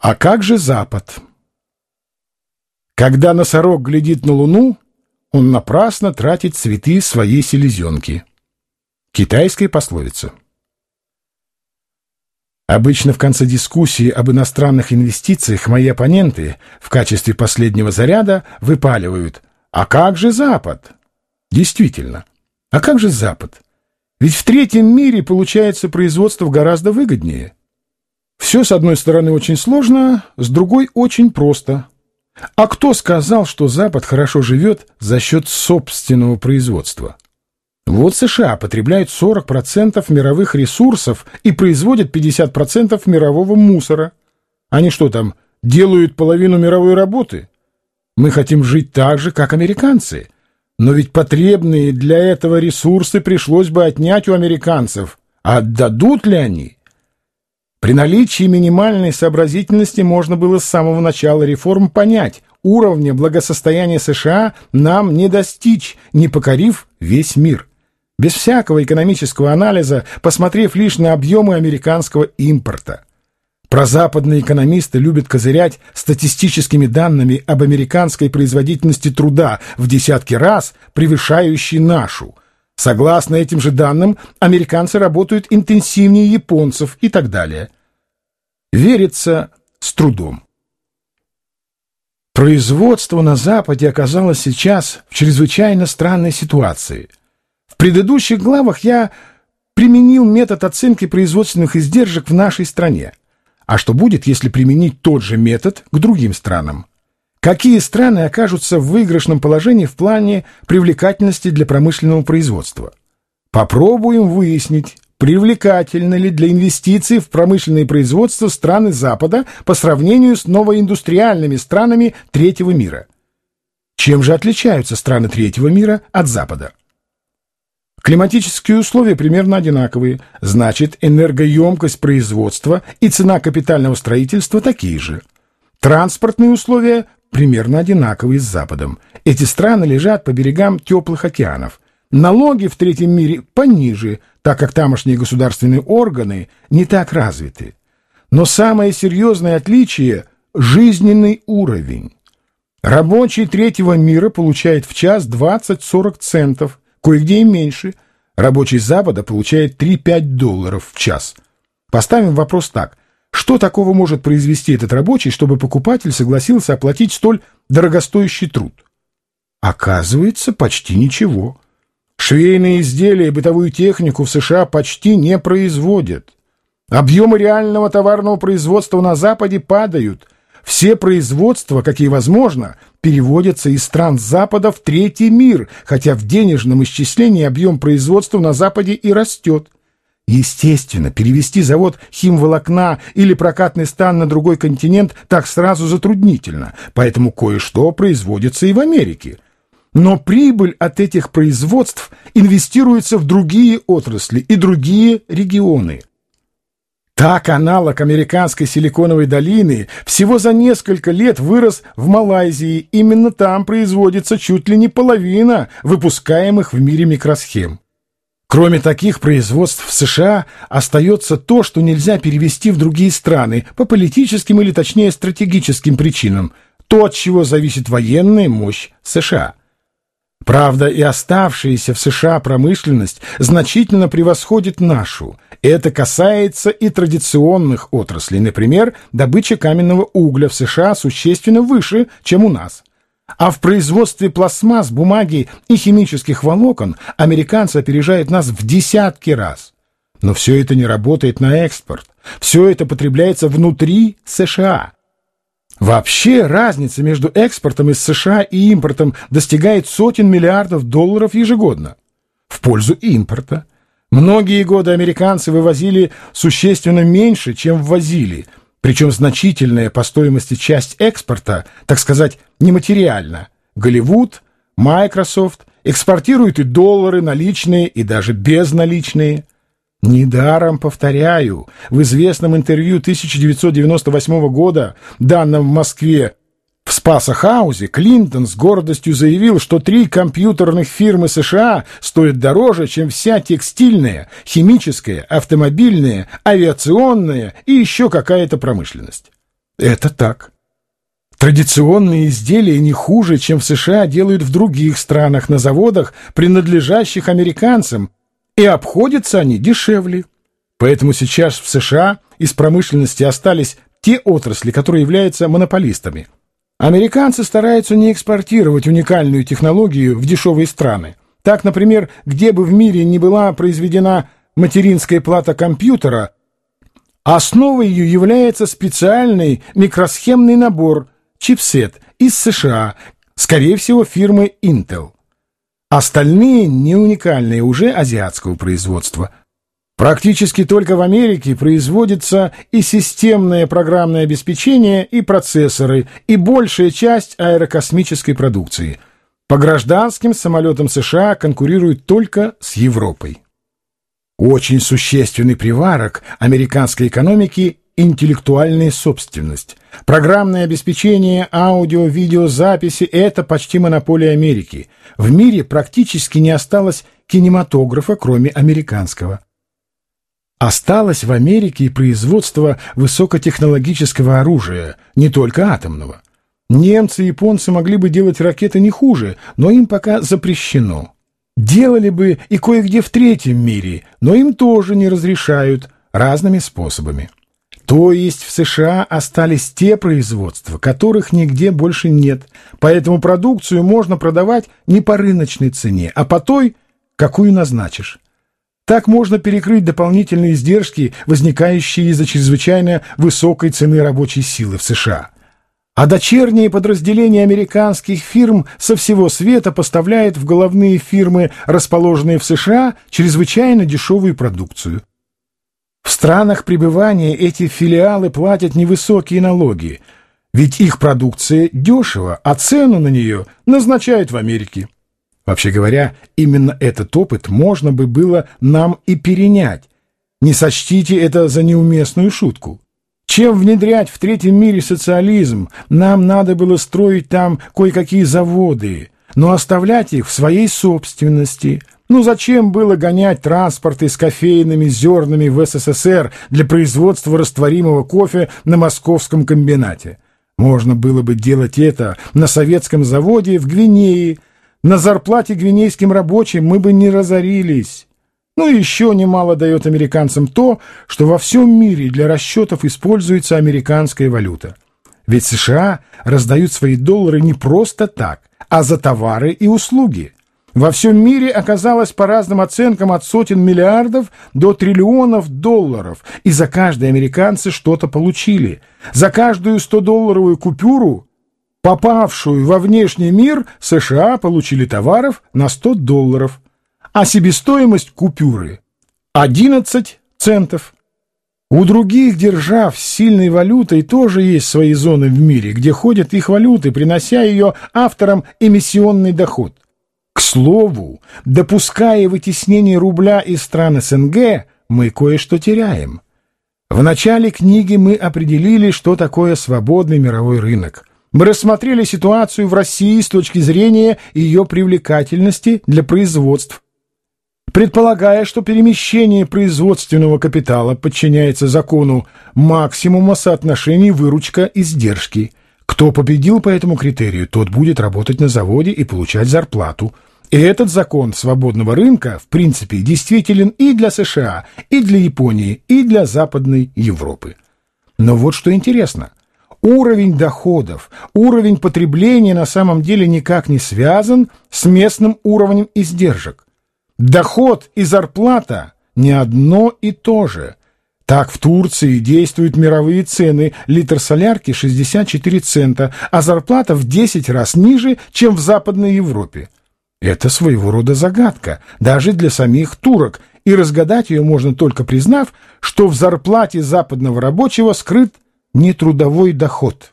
А как же Запад? Когда носорог глядит на Луну, он напрасно тратит цветы своей селезенки. Китайская пословица. Обычно в конце дискуссии об иностранных инвестициях мои оппоненты в качестве последнего заряда выпаливают «А как же Запад?» Действительно, а как же Запад? Ведь в третьем мире получается производство гораздо выгоднее. Все, с одной стороны, очень сложно, с другой очень просто. А кто сказал, что Запад хорошо живет за счет собственного производства? Вот США потребляют 40% мировых ресурсов и производят 50% мирового мусора. Они что там, делают половину мировой работы? Мы хотим жить так же, как американцы. Но ведь потребные для этого ресурсы пришлось бы отнять у американцев. А отдадут ли они? При наличии минимальной сообразительности можно было с самого начала реформ понять, уровня благосостояния США нам не достичь, не покорив весь мир. Без всякого экономического анализа, посмотрев лишь на объемы американского импорта. Прозападные экономисты любят козырять статистическими данными об американской производительности труда в десятки раз превышающей нашу. Согласно этим же данным, американцы работают интенсивнее японцев и так далее. Верится с трудом. Производство на Западе оказалось сейчас в чрезвычайно странной ситуации. В предыдущих главах я применил метод оценки производственных издержек в нашей стране. А что будет, если применить тот же метод к другим странам? Какие страны окажутся в выигрышном положении в плане привлекательности для промышленного производства? Попробуем выяснить, привлекательны ли для инвестиций в промышленное производство страны Запада по сравнению с новоиндустриальными странами третьего мира. Чем же отличаются страны третьего мира от Запада? Климатические условия примерно одинаковые, значит, энергоемкость производства и цена капитального строительства такие же. Транспортные условия примерно одинаковые с Западом. Эти страны лежат по берегам теплых океанов. Налоги в третьем мире пониже, так как тамошние государственные органы не так развиты. Но самое серьезное отличие – жизненный уровень. Рабочий третьего мира получает в час 20-40 центов – кое-где и меньше. Рабочий Запада получает 3-5 долларов в час. Поставим вопрос так. Что такого может произвести этот рабочий, чтобы покупатель согласился оплатить столь дорогостоящий труд? Оказывается, почти ничего. Швейные изделия и бытовую технику в США почти не производят. Объемы реального товарного производства на Западе падают – все производства, какие возможно, переводятся из стран Запада в третий мир, хотя в денежном исчислении объем производства на Западе и растет. Естественно, перевести завод химволокна или прокатный стан на другой континент так сразу затруднительно, поэтому кое-что производится и в Америке. Но прибыль от этих производств инвестируется в другие отрасли и другие регионы. Так аналог американской силиконовой долины всего за несколько лет вырос в Малайзии. Именно там производится чуть ли не половина выпускаемых в мире микросхем. Кроме таких производств в США остается то, что нельзя перевести в другие страны по политическим или точнее стратегическим причинам, то, от чего зависит военная мощь США. Правда, и оставшаяся в США промышленность значительно превосходит нашу. Это касается и традиционных отраслей. Например, добыча каменного угля в США существенно выше, чем у нас. А в производстве пластмасс, бумаги и химических волокон американцы опережают нас в десятки раз. Но все это не работает на экспорт. Все это потребляется внутри США. Вообще разница между экспортом из США и импортом достигает сотен миллиардов долларов ежегодно. В пользу импорта. Многие годы американцы вывозили существенно меньше, чем ввозили, причем значительная по стоимости часть экспорта, так сказать, нематериальна. Голливуд, Microsoft экспортируют и доллары наличные, и даже безналичные – Недаром повторяю, в известном интервью 1998 года, данном в Москве Спасахаузе, Клинтон с гордостью заявил, что три компьютерных фирмы США стоят дороже, чем вся текстильная, химическая, автомобильная, авиационная и еще какая-то промышленность. Это так. Традиционные изделия не хуже, чем в США делают в других странах на заводах, принадлежащих американцам, и обходятся они дешевле. Поэтому сейчас в США из промышленности остались те отрасли, которые являются монополистами. Американцы стараются не экспортировать уникальную технологию в дешевые страны. Так, например, где бы в мире не была произведена материнская плата компьютера, основой ее является специальный микросхемный набор чипсет из США, скорее всего, фирмы Intel. Остальные не уникальные уже азиатского производства. Практически только в Америке производится и системное программное обеспечение, и процессоры, и большая часть аэрокосмической продукции. По гражданским самолетам США конкурируют только с Европой. Очень существенный приварок американской экономики – интеллектуальная собственность. Программное обеспечение, аудио, видеозаписи – это почти монополия Америки. В мире практически не осталось кинематографа, кроме американского. Осталось в Америке и производство высокотехнологического оружия, не только атомного. Немцы и японцы могли бы делать ракеты не хуже, но им пока запрещено. Делали бы и кое-где в третьем мире, но им тоже не разрешают разными способами. То есть в США остались те производства, которых нигде больше нет, поэтому продукцию можно продавать не по рыночной цене, а по той, какую назначишь. Так можно перекрыть дополнительные издержки, возникающие из-за чрезвычайно высокой цены рабочей силы в США. А дочерние подразделения американских фирм со всего света поставляют в головные фирмы, расположенные в США, чрезвычайно дешевую продукцию. В странах пребывания эти филиалы платят невысокие налоги, ведь их продукция дешева, а цену на нее назначают в Америке. Вообще говоря, именно этот опыт можно бы было нам и перенять. Не сочтите это за неуместную шутку. Чем внедрять в третьем мире социализм, нам надо было строить там кое-какие заводы, но оставлять их в своей собственности. Ну зачем было гонять транспорты с кофейными зернами в СССР для производства растворимого кофе на московском комбинате? Можно было бы делать это на советском заводе в Гвинее, на зарплате гвинейским рабочим мы бы не разорились. Ну и еще немало дает американцам то, что во всем мире для расчетов используется американская валюта. Ведь США раздают свои доллары не просто так, а за товары и услуги. Во всем мире оказалось по разным оценкам от сотен миллиардов до триллионов долларов, и за каждый американцы что-то получили. За каждую 100-долларовую купюру попавшую во внешний мир, США получили товаров на 100 долларов, а себестоимость купюры – 11 центов. У других держав с сильной валютой тоже есть свои зоны в мире, где ходят их валюты, принося ее авторам эмиссионный доход. К слову, допуская вытеснение рубля из стран СНГ, мы кое-что теряем. В начале книги мы определили, что такое свободный мировой рынок. Мы рассмотрели ситуацию в России с точки зрения ее привлекательности для производств. Предполагая, что перемещение производственного капитала подчиняется закону максимума соотношений выручка-издержки. Кто победил по этому критерию, тот будет работать на заводе и получать зарплату. И этот закон свободного рынка, в принципе, действителен и для США, и для Японии, и для Западной Европы. Но вот что интересно уровень доходов, уровень потребления на самом деле никак не связан с местным уровнем издержек. Доход и зарплата не одно и то же. Так в Турции действуют мировые цены. Литр солярки 64 цента, а зарплата в 10 раз ниже, чем в Западной Европе. Это своего рода загадка, даже для самих турок, и разгадать ее можно только признав, что в зарплате западного рабочего скрыт нетрудовой доход.